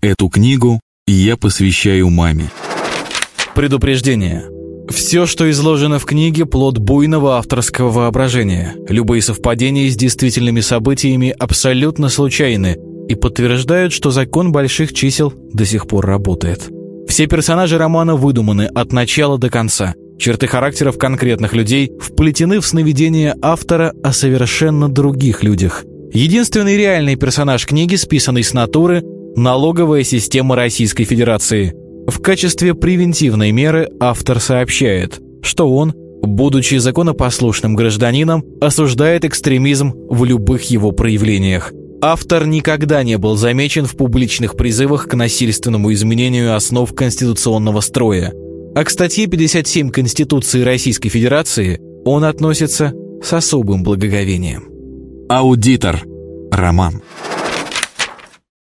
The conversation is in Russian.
Эту книгу я посвящаю маме. Предупреждение. Все, что изложено в книге, плод буйного авторского воображения. Любые совпадения с действительными событиями абсолютно случайны и подтверждают, что закон больших чисел до сих пор работает. Все персонажи романа выдуманы от начала до конца. Черты характеров конкретных людей вплетены в сновидения автора о совершенно других людях. Единственный реальный персонаж книги, списанный с натуры – налоговая система Российской Федерации – в качестве превентивной меры автор сообщает, что он, будучи законопослушным гражданином, осуждает экстремизм в любых его проявлениях. Автор никогда не был замечен в публичных призывах к насильственному изменению основ конституционного строя. А к статье 57 Конституции Российской Федерации он относится с особым благоговением. Аудитор. Роман.